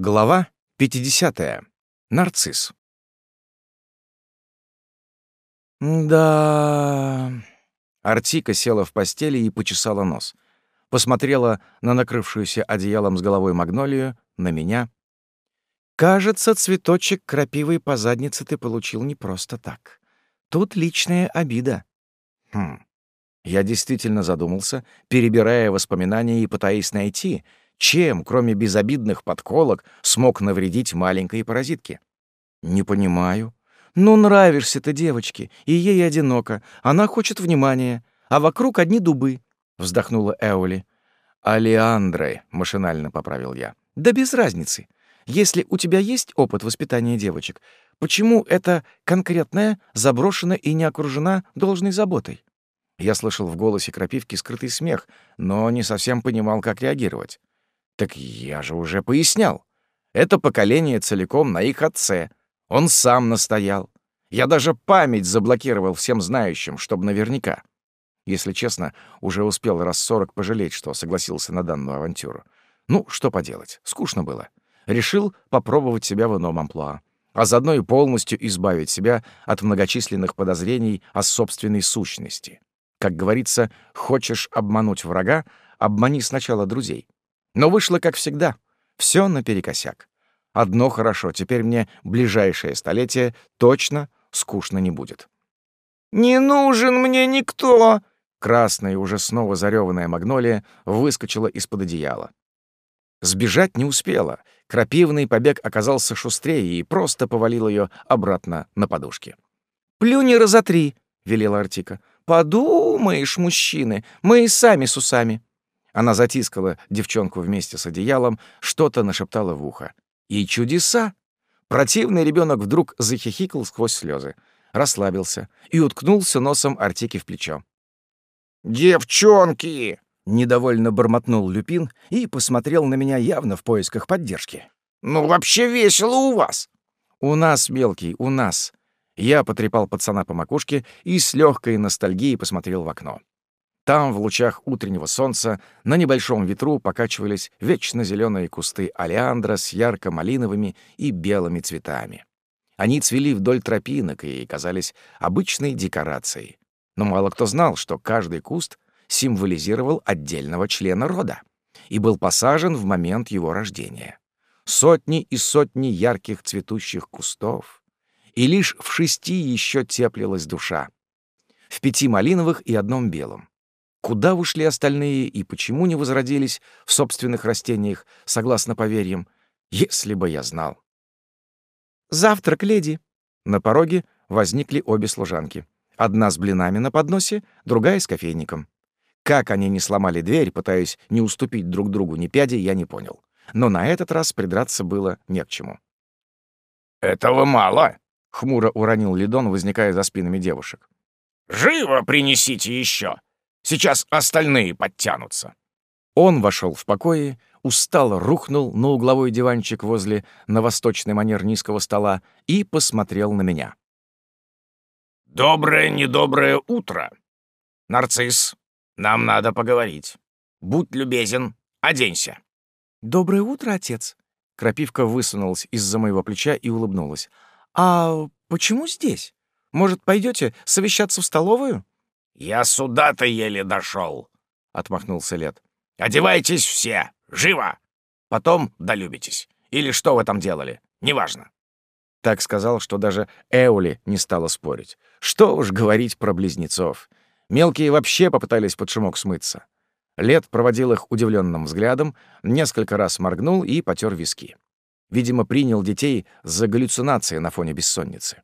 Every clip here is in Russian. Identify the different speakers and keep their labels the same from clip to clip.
Speaker 1: Глава 50. Нарцисс. Да. Артика села в постели и почесала нос. Посмотрела на накрывшуюся одеялом с головой магнолию, на меня. Кажется, цветочек крапивой по заднице ты получил не просто так. Тут личная обида. Хм. Я действительно задумался, перебирая воспоминания и пытаясь найти, чем, кроме безобидных подколок, смог навредить маленькой паразитке. Не понимаю. Ну, нравишься ты девочке, и ей одиноко. Она хочет внимания, а вокруг одни дубы, — вздохнула Эоли. «Алиандры», — машинально поправил я. «Да без разницы. Если у тебя есть опыт воспитания девочек, почему эта конкретная заброшена и не окружена должной заботой?» Я слышал в голосе крапивки скрытый смех, но не совсем понимал, как реагировать. Так я же уже пояснял. Это поколение целиком на их отце. Он сам настоял. Я даже память заблокировал всем знающим, чтобы наверняка. Если честно, уже успел раз сорок пожалеть, что согласился на данную авантюру. Ну, что поделать, скучно было. Решил попробовать себя в ином амплуа, а заодно и полностью избавить себя от многочисленных подозрений о собственной сущности. Как говорится, хочешь обмануть врага, обмани сначала друзей. Но вышло, как всегда, все наперекосяк. Одно хорошо, теперь мне ближайшее столетие точно скучно не будет.
Speaker 2: «Не нужен мне никто!»
Speaker 1: Красная, уже снова зареванная магнолия выскочила из-под одеяла. Сбежать не успела. Крапивный побег оказался шустрее и просто повалил ее обратно на подушки.
Speaker 2: «Плюни разотри», — велела Артика. «Подумаешь, мужчины, мы и сами с усами».
Speaker 1: Она затискала девчонку вместе с одеялом, что-то нашептала в ухо. И чудеса! Противный ребенок вдруг захихикал сквозь слезы, расслабился и уткнулся носом Артики в плечо.
Speaker 2: «Девчонки!»
Speaker 1: — недовольно бормотнул Люпин и посмотрел на меня явно в поисках поддержки.
Speaker 2: «Ну, вообще весело у вас!»
Speaker 1: «У нас, мелкий, у нас!» Я потрепал пацана по макушке и с легкой ностальгией посмотрел в окно. Там, в лучах утреннего солнца, на небольшом ветру покачивались вечно зеленые кусты алиандра с ярко-малиновыми и белыми цветами. Они цвели вдоль тропинок и казались обычной декорацией. Но мало кто знал, что каждый куст символизировал отдельного члена рода и был посажен в момент его рождения. Сотни и сотни ярких цветущих кустов, и лишь в шести еще теплилась душа. В пяти малиновых и одном белом. Куда ушли остальные и почему не возродились в собственных растениях, согласно поверьям, если бы я знал.
Speaker 2: «Завтрак, леди!»
Speaker 1: На пороге возникли обе служанки. Одна с блинами на подносе, другая с кофейником. Как они не сломали дверь, пытаясь не уступить друг другу ни пяди, я не понял. Но на этот раз придраться было не к чему.
Speaker 3: «Этого мало!»
Speaker 1: — хмуро уронил Лидон, возникая за спинами девушек.
Speaker 3: «Живо принесите еще! Сейчас остальные подтянутся».
Speaker 1: Он вошел в покое, устало рухнул на угловой диванчик возле на восточный манер низкого стола и посмотрел на меня.
Speaker 3: «Доброе, недоброе утро. Нарцисс, нам надо поговорить. Будь любезен, оденься».
Speaker 2: «Доброе утро, отец».
Speaker 1: Крапивка высунулась из-за моего плеча и улыбнулась. «А почему здесь? Может, пойдете совещаться в столовую?»
Speaker 3: «Я сюда-то еле дошел», — отмахнулся Лет. «Одевайтесь все! Живо! Потом долюбитесь. Или что вы там делали? Неважно».
Speaker 1: Так сказал, что даже Эули не стала спорить. Что уж говорить про близнецов. Мелкие вообще попытались под шумок смыться. Лет проводил их удивленным взглядом, несколько раз моргнул и потер виски. Видимо, принял детей за галлюцинации на фоне бессонницы.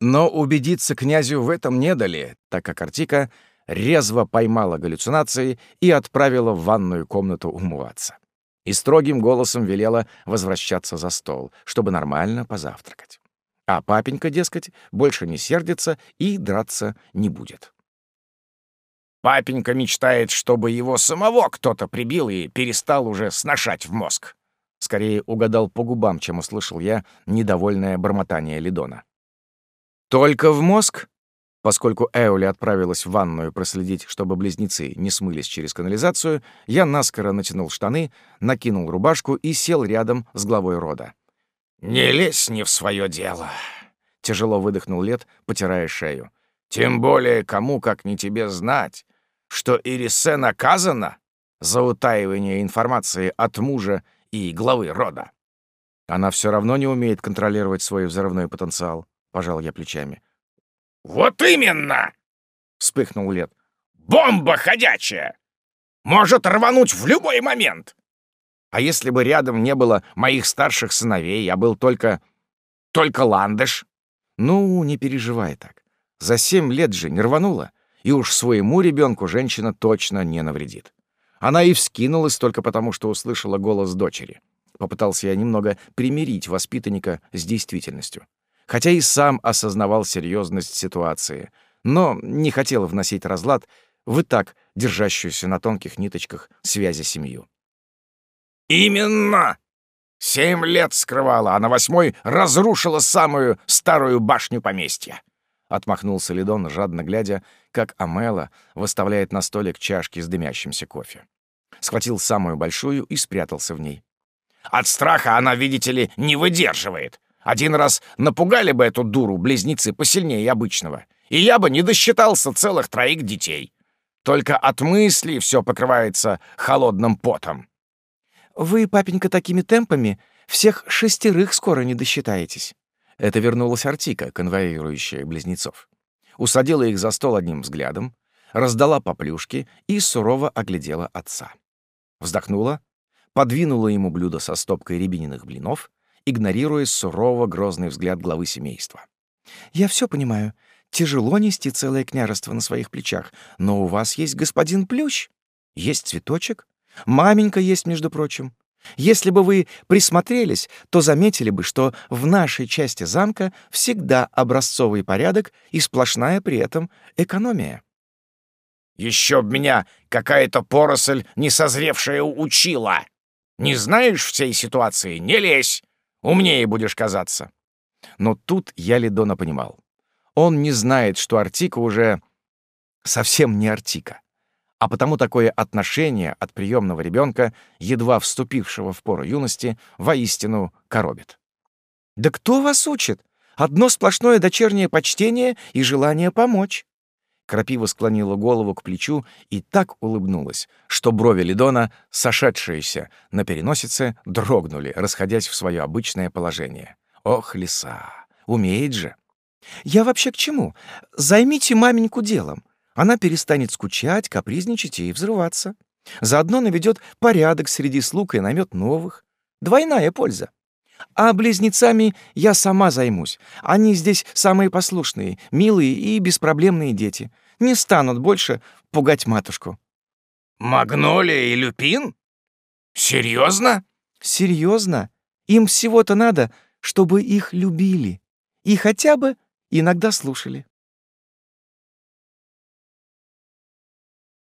Speaker 1: Но убедиться князю в этом не дали, так как Артика резво поймала галлюцинации и отправила в ванную комнату умываться. И строгим голосом велела возвращаться за стол, чтобы нормально позавтракать. А папенька, дескать, больше не сердится и драться не будет.
Speaker 3: «Папенька мечтает, чтобы его самого кто-то прибил и перестал уже сношать в мозг».
Speaker 1: Скорее угадал по губам, чем услышал я недовольное бормотание Лидона. «Только в мозг?» Поскольку Эоли отправилась в ванную проследить, чтобы близнецы не смылись через канализацию, я наскоро натянул штаны, накинул рубашку и сел рядом с главой рода.
Speaker 3: «Не лезь не в свое дело», —
Speaker 1: тяжело выдохнул Лет, потирая шею.
Speaker 3: «Тем более кому, как не тебе, знать, что Ирисе наказана за утаивание информации от мужа и главы рода».
Speaker 1: «Она все равно не умеет контролировать свой взрывной потенциал», — пожал я плечами.
Speaker 3: «Вот именно!» — вспыхнул Лет. «Бомба ходячая! Может рвануть в любой момент!» А если бы рядом не было моих старших сыновей, а был только... только ландыш?
Speaker 1: Ну, не переживай так. За семь лет же не рванула, и уж своему ребенку женщина точно не навредит. Она и вскинулась только потому, что услышала голос дочери. Попытался я немного примирить воспитанника с действительностью хотя и сам осознавал серьезность ситуации, но не хотел вносить разлад в и так держащуюся на тонких ниточках связи семью.
Speaker 3: «Именно! Семь лет скрывала, а на восьмой разрушила самую старую башню поместья!»
Speaker 1: Отмахнулся Лидон, жадно глядя, как Амела выставляет на столик чашки с дымящимся кофе. Схватил самую большую и спрятался в ней.
Speaker 3: «От страха она, видите ли, не выдерживает. Один раз напугали бы эту дуру близнецы посильнее обычного, и я бы не досчитался целых троих детей. Только от мыслей все покрывается холодным потом.
Speaker 2: «Вы, папенька, такими темпами всех шестерых скоро не досчитаетесь».
Speaker 1: Это вернулась Артика, конвоирующая близнецов. Усадила их за стол одним взглядом, раздала по плюшке и сурово оглядела отца. Вздохнула, подвинула ему блюдо со стопкой рябининых блинов игнорируя сурово грозный взгляд главы семейства.
Speaker 2: «Я все понимаю. Тяжело нести целое княжество на своих плечах, но у вас есть господин Плющ, есть цветочек, маменька есть, между прочим. Если бы вы присмотрелись, то заметили бы, что в нашей части замка всегда образцовый порядок и сплошная при этом экономия».
Speaker 3: «Еще б меня какая-то поросль несозревшая учила! Не знаешь всей ситуации — не лезь! Умнее будешь казаться.
Speaker 1: Но тут я Лидона понимал. Он не знает, что Артика уже совсем не Артика. А потому такое отношение от приемного ребенка, едва вступившего в пору юности, воистину коробит.
Speaker 2: «Да кто вас учит? Одно сплошное дочернее почтение и желание помочь.
Speaker 1: Крапива склонила голову к плечу и так улыбнулась, что брови Лидона, сошедшиеся на переносице, дрогнули, расходясь в свое обычное положение. Ох, лиса! Умеет же!
Speaker 2: «Я вообще к чему? Займите маменьку делом. Она перестанет скучать, капризничать и взрываться. Заодно наведет порядок среди слуг и наймет новых. Двойная польза. А близнецами я сама займусь. Они здесь самые послушные, милые и беспроблемные дети. Не станут больше пугать матушку».
Speaker 3: «Магнолия и Люпин? Серьезно?»
Speaker 2: «Серьезно. Им всего-то надо, чтобы их любили. И хотя бы иногда слушали».